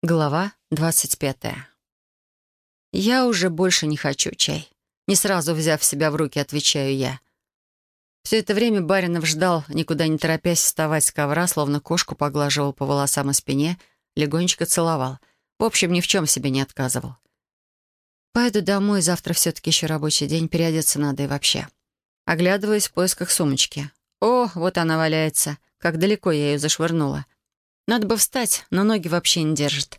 Глава двадцать пятая. «Я уже больше не хочу чай». Не сразу взяв себя в руки, отвечаю я. Все это время Баринов ждал, никуда не торопясь вставать с ковра, словно кошку поглаживал по волосам и спине, легонечко целовал. В общем, ни в чем себе не отказывал. Пойду домой, завтра все-таки еще рабочий день, переодеться надо и вообще. Оглядываюсь в поисках сумочки. О, вот она валяется. Как далеко я ее зашвырнула. Надо бы встать, но ноги вообще не держат.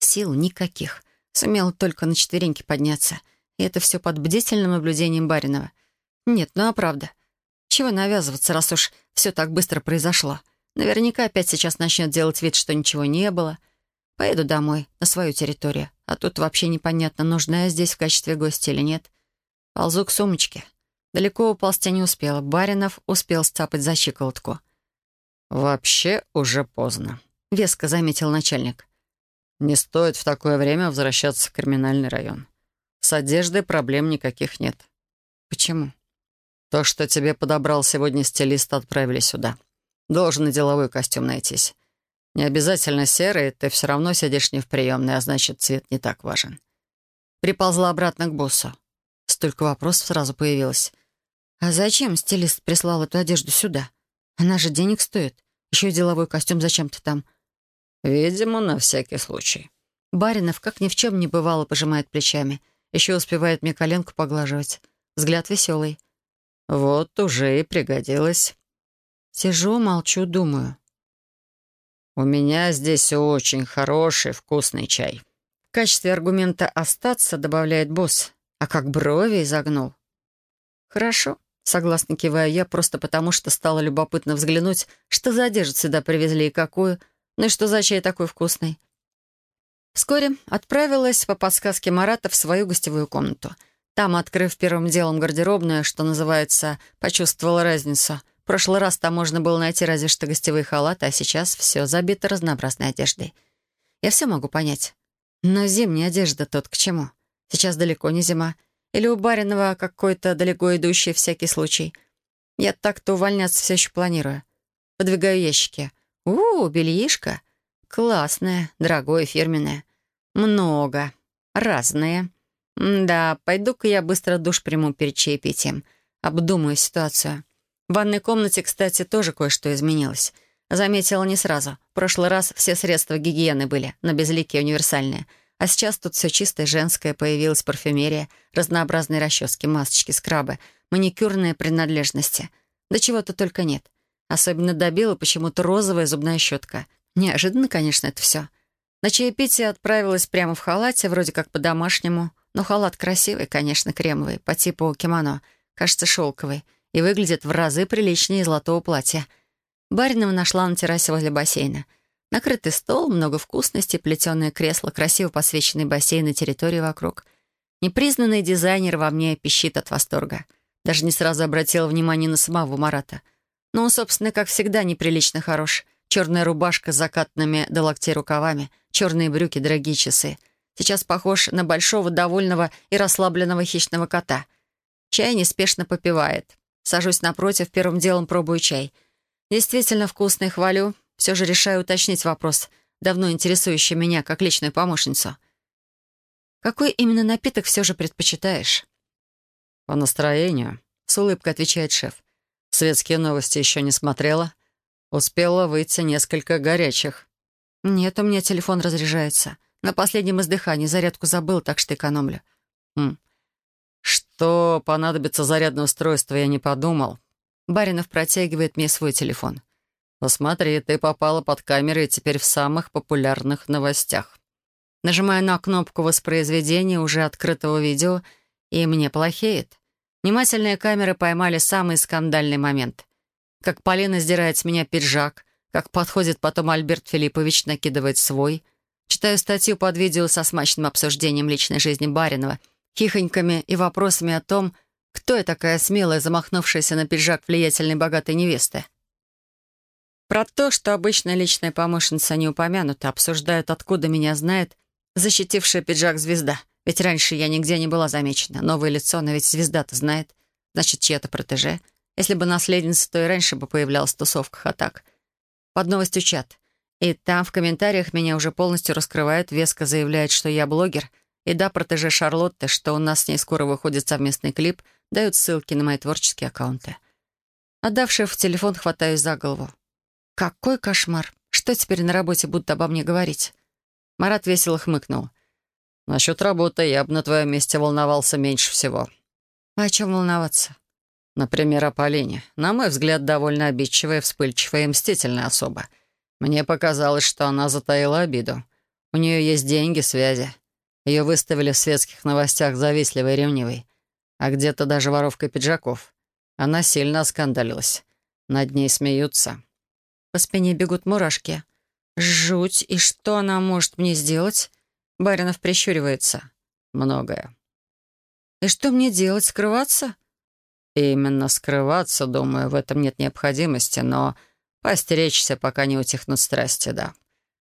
Сил никаких. Сумела только на четвереньки подняться. И это все под бдительным наблюдением Баринова. Нет, ну а правда. Чего навязываться, раз уж все так быстро произошло? Наверняка опять сейчас начнет делать вид, что ничего не было. Поеду домой, на свою территорию. А тут вообще непонятно, нужна я здесь в качестве гостя или нет. Ползу к сумочке. Далеко уползти не успела. Баринов успел сцапать за щиколотку — «Вообще уже поздно», — веско заметил начальник. «Не стоит в такое время возвращаться в криминальный район. С одеждой проблем никаких нет». «Почему?» «То, что тебе подобрал сегодня стилист, отправили сюда. Должен и деловой костюм найтись. Не обязательно серый, ты все равно сидишь не в приемной, а значит, цвет не так важен». Приползла обратно к боссу. Столько вопросов сразу появилось. «А зачем стилист прислал эту одежду сюда? Она же денег стоит. Еще и деловой костюм зачем-то там. Видимо, на всякий случай. Баринов, как ни в чем не бывало, пожимает плечами. Еще успевает мне коленку поглаживать. Взгляд веселый. Вот уже и пригодилось. Сижу, молчу, думаю. У меня здесь очень хороший, вкусный чай. В качестве аргумента «остаться» добавляет босс, а как брови изогнул. Хорошо, Согласно киваю я, просто потому что стало любопытно взглянуть, что за одежду сюда привезли и какую, ну и что за чай такой вкусный. Вскоре отправилась по подсказке Марата в свою гостевую комнату. Там, открыв первым делом гардеробную, что называется, почувствовала разницу. В прошлый раз там можно было найти разве что гостевые халаты, а сейчас все забито разнообразной одеждой. Я все могу понять. Но зимняя одежда тот к чему? Сейчас далеко не зима. Или у Баринова какой-то далеко идущий всякий случай. Я так-то увольняться все еще планирую. Подвигаю ящики. У, бельишко. Классное, дорогое, фирменное. Много. Разное. Да, пойду-ка я быстро душ приму перед чаепитием. Обдумаю ситуацию. В ванной комнате, кстати, тоже кое-что изменилось. Заметила не сразу. В прошлый раз все средства гигиены были, но безликие универсальные — а сейчас тут все чистое, женское, появилась парфюмерия, разнообразные расчески, масочки, скрабы, маникюрные принадлежности. Да чего-то только нет. Особенно добила почему-то розовая зубная щетка. Неожиданно, конечно, это все. На чаепитие отправилась прямо в халате, вроде как по-домашнему. Но халат красивый, конечно, кремовый, по типу кимоно. Кажется, шелковый. И выглядит в разы приличнее золотого платья. Баринова нашла на террасе возле бассейна — Накрытый стол, много вкусностей, плетеное кресло, красиво посвященный бассейн и территории вокруг. Непризнанный дизайнер во мне пищит от восторга. Даже не сразу обратила внимание на самого Марата. Но он, собственно, как всегда, неприлично хорош. Черная рубашка с закатными до локтей рукавами, черные брюки, дорогие часы. Сейчас похож на большого, довольного и расслабленного хищного кота. Чай неспешно попивает. Сажусь напротив, первым делом пробую чай. Действительно вкусный, хвалю. Все же решаю уточнить вопрос, давно интересующий меня как личную помощницу. «Какой именно напиток все же предпочитаешь?» «По настроению», — с улыбкой отвечает шеф. «Светские новости еще не смотрела. Успела выйти несколько горячих». «Нет, у меня телефон разряжается. На последнем издыхании зарядку забыл, так что экономлю». «Хм. Что понадобится зарядное устройство, я не подумал». Баринов протягивает мне свой телефон. «Посмотри, ты попала под камеры и теперь в самых популярных новостях». Нажимаю на кнопку воспроизведения уже открытого видео, и мне плохеет. Внимательные камеры поймали самый скандальный момент. Как Полина сдирает с меня пиджак, как подходит потом Альберт Филиппович, накидывает свой. Читаю статью под видео со смачным обсуждением личной жизни Баринова, хихоньками и вопросами о том, кто я такая смелая, замахнувшаяся на пиджак влиятельной богатой невесты. Про то, что обычная личная помощница не упомянута, обсуждают, откуда меня знает защитившая пиджак звезда. Ведь раньше я нигде не была замечена. Новое лицо, но ведь звезда-то знает. Значит, чья-то протеже. Если бы наследница, то и раньше бы появлялась в тусовках, а так. Под новостью чат. И там в комментариях меня уже полностью раскрывает, веско заявляет, что я блогер, и да, протеже Шарлотты, что у нас с ней скоро выходит совместный клип, дают ссылки на мои творческие аккаунты. Отдавший в телефон, хватаюсь за голову. Какой кошмар! Что теперь на работе будут обо мне говорить? Марат весело хмыкнул. «Насчет работы я бы на твоем месте волновался меньше всего». А о чем волноваться? Например, о Полине. На мой взгляд, довольно обидчивая, вспыльчивая и мстительная особа. Мне показалось, что она затаила обиду. У нее есть деньги, связи. Ее выставили в светских новостях завистливой и ревнивой. А где-то даже воровкой пиджаков. Она сильно оскандалилась. Над ней смеются. По спине бегут мурашки. Жуть. И что она может мне сделать? Баринов прищуривается. Многое. И что мне делать? Скрываться? Именно скрываться, думаю, в этом нет необходимости, но постеречься, пока не утихнут страсти, да.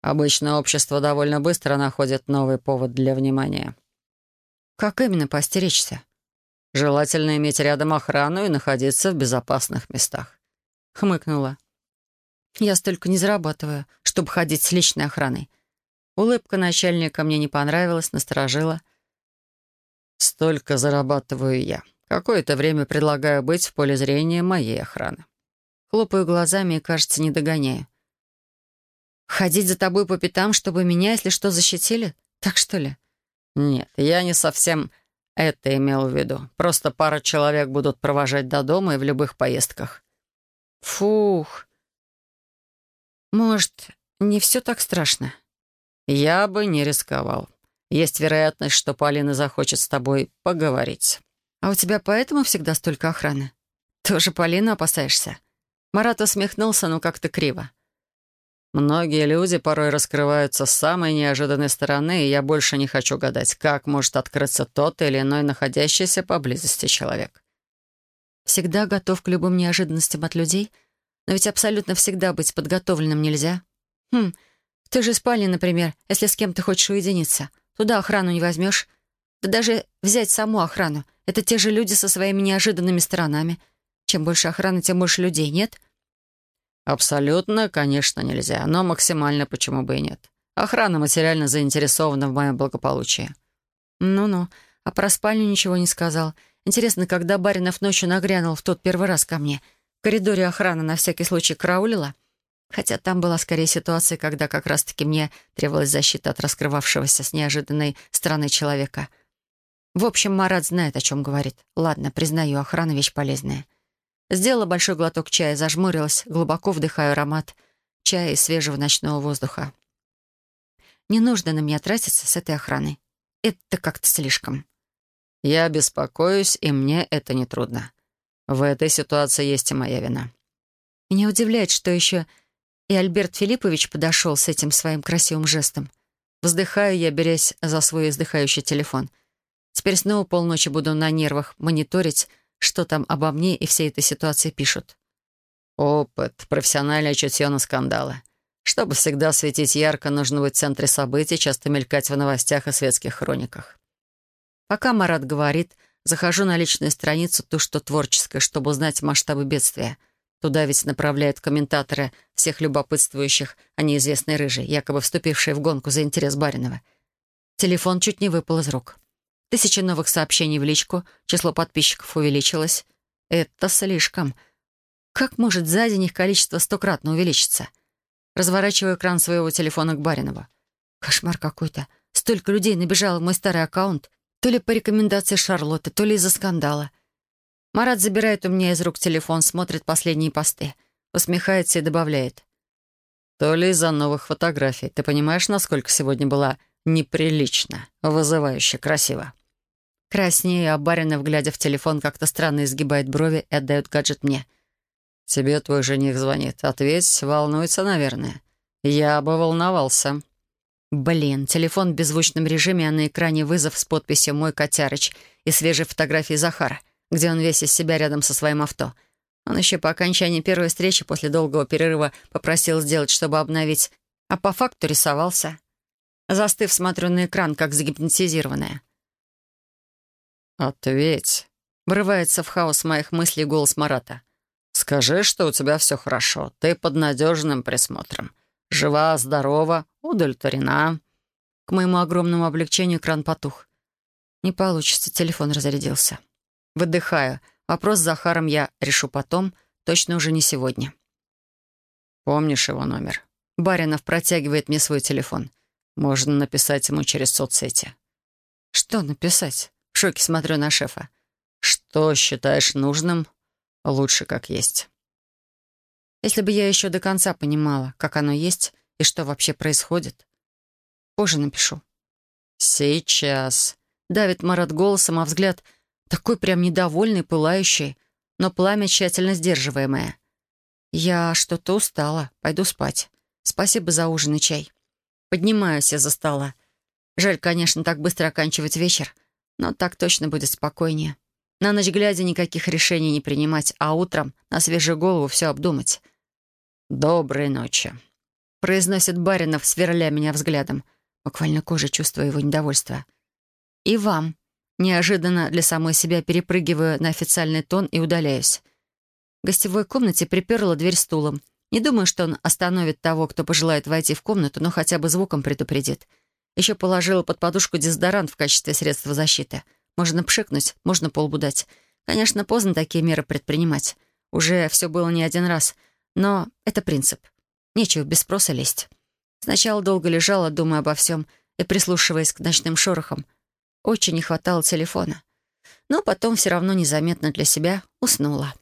Обычно общество довольно быстро находит новый повод для внимания. Как именно постеречься? Желательно иметь рядом охрану и находиться в безопасных местах. Хмыкнула. Я столько не зарабатываю, чтобы ходить с личной охраной. Улыбка начальника мне не понравилась, насторожила. Столько зарабатываю я. Какое-то время предлагаю быть в поле зрения моей охраны. Хлопаю глазами и, кажется, не догоняю. Ходить за тобой по пятам, чтобы меня, если что, защитили? Так что ли? Нет, я не совсем это имел в виду. Просто пара человек будут провожать до дома и в любых поездках. Фух. Может, не все так страшно? Я бы не рисковал. Есть вероятность, что Полина захочет с тобой поговорить. А у тебя поэтому всегда столько охраны? Тоже Полину опасаешься? Марат усмехнулся, но как-то криво. Многие люди порой раскрываются с самой неожиданной стороны, и я больше не хочу гадать, как может открыться тот или иной находящийся поблизости человек. Всегда готов к любым неожиданностям от людей? Но ведь абсолютно всегда быть подготовленным нельзя. Хм, ты же спальни, например, если с кем-то хочешь уединиться. Туда охрану не возьмешь. Да даже взять саму охрану. Это те же люди со своими неожиданными сторонами. Чем больше охраны, тем больше людей, нет? — «Абсолютно, конечно, нельзя, но максимально почему бы и нет. Охрана материально заинтересована в моем благополучии». «Ну-ну, а про спальню ничего не сказал. Интересно, когда Баринов ночью нагрянул в тот первый раз ко мне, коридоре охрана на всякий случай караулила? Хотя там была скорее ситуация, когда как раз-таки мне требовалась защита от раскрывавшегося с неожиданной стороны человека. В общем, Марат знает, о чем говорит. Ладно, признаю, охрана — вещь полезная. Сделала большой глоток чая, зажмурилась, глубоко вдыхаю аромат чая и свежего ночного воздуха. Не нужно на меня тратиться с этой охраной. Это как-то слишком. Я беспокоюсь, и мне это нетрудно. В этой ситуации есть и моя вина. Меня удивляет, что еще и Альберт Филиппович подошел с этим своим красивым жестом. Вздыхаю я, берясь за свой издыхающий телефон. Теперь снова полночи буду на нервах мониторить, что там обо мне и всей этой ситуации пишут. Опыт, профессиональное чутье на скандалы. Чтобы всегда светить ярко, нужно быть в центре событий, часто мелькать в новостях и светских хрониках. Пока Марат говорит, захожу на личную страницу, ту, что творческая, чтобы узнать масштабы бедствия. Туда ведь направляют комментаторы всех любопытствующих о неизвестной рыжей, якобы вступившей в гонку за интерес Баринова. Телефон чуть не выпал из рук. Тысячи новых сообщений в личку, число подписчиков увеличилось. Это слишком. Как может за день их количество стократно увеличиться? Разворачиваю экран своего телефона к Баринову. Кошмар какой-то. Столько людей набежало в мой старый аккаунт. То ли по рекомендации Шарлотты, то ли из-за скандала. Марат забирает у меня из рук телефон, смотрит последние посты. Усмехается и добавляет. То ли из-за новых фотографий. Ты понимаешь, насколько сегодня была неприлично, вызывающе красиво? Краснею, а Баринов, глядя в телефон, как-то странно изгибает брови и отдает гаджет мне. «Тебе твой жених звонит. Ответь, волнуется, наверное. Я бы волновался». Блин, телефон в беззвучном режиме, а на экране вызов с подписью «Мой котярыч» и свежей фотографии Захара, где он весь из себя рядом со своим авто. Он еще по окончании первой встречи после долгого перерыва попросил сделать, чтобы обновить, а по факту рисовался. Застыв, смотрю на экран, как загипнотизированная. «Ответь», — врывается в хаос моих мыслей голос Марата. «Скажи, что у тебя все хорошо, ты под надежным присмотром. Жива, здорова, удовлетворена». К моему огромному облегчению экран потух. Не получится, телефон разрядился. Выдыхаю. Вопрос с Захаром я решу потом, точно уже не сегодня. «Помнишь его номер?» Баринов протягивает мне свой телефон. «Можно написать ему через соцсети». «Что написать?» В шоке смотрю на шефа. «Что считаешь нужным? Лучше как есть». Если бы я еще до конца понимала, как оно есть и что вообще происходит. Позже напишу. «Сейчас», — давит Марат голосом, а взгляд такой прям недовольный, пылающий, но пламя тщательно сдерживаемое. Я что-то устала, пойду спать. Спасибо за ужин и чай. Поднимаюсь из-за стола. Жаль, конечно, так быстро оканчивать вечер, но так точно будет спокойнее. На ночь глядя никаких решений не принимать, а утром на свежую голову все обдумать. «Доброй ночи», — произносит Баринов, сверля меня взглядом. Буквально кожей чувствую его недовольство. «И вам». Неожиданно для самой себя перепрыгиваю на официальный тон и удаляюсь. В гостевой комнате приперла дверь стулом. Не думаю, что он остановит того, кто пожелает войти в комнату, но хотя бы звуком предупредит. Еще положила под подушку дезодорант в качестве средства защиты. Можно пшикнуть, можно полбу дать. Конечно, поздно такие меры предпринимать. Уже все было не один раз — но это принцип. Нечего без спроса лезть. Сначала долго лежала, думая обо всем и прислушиваясь к ночным шорохам. Очень не хватало телефона. Но потом все равно незаметно для себя уснула.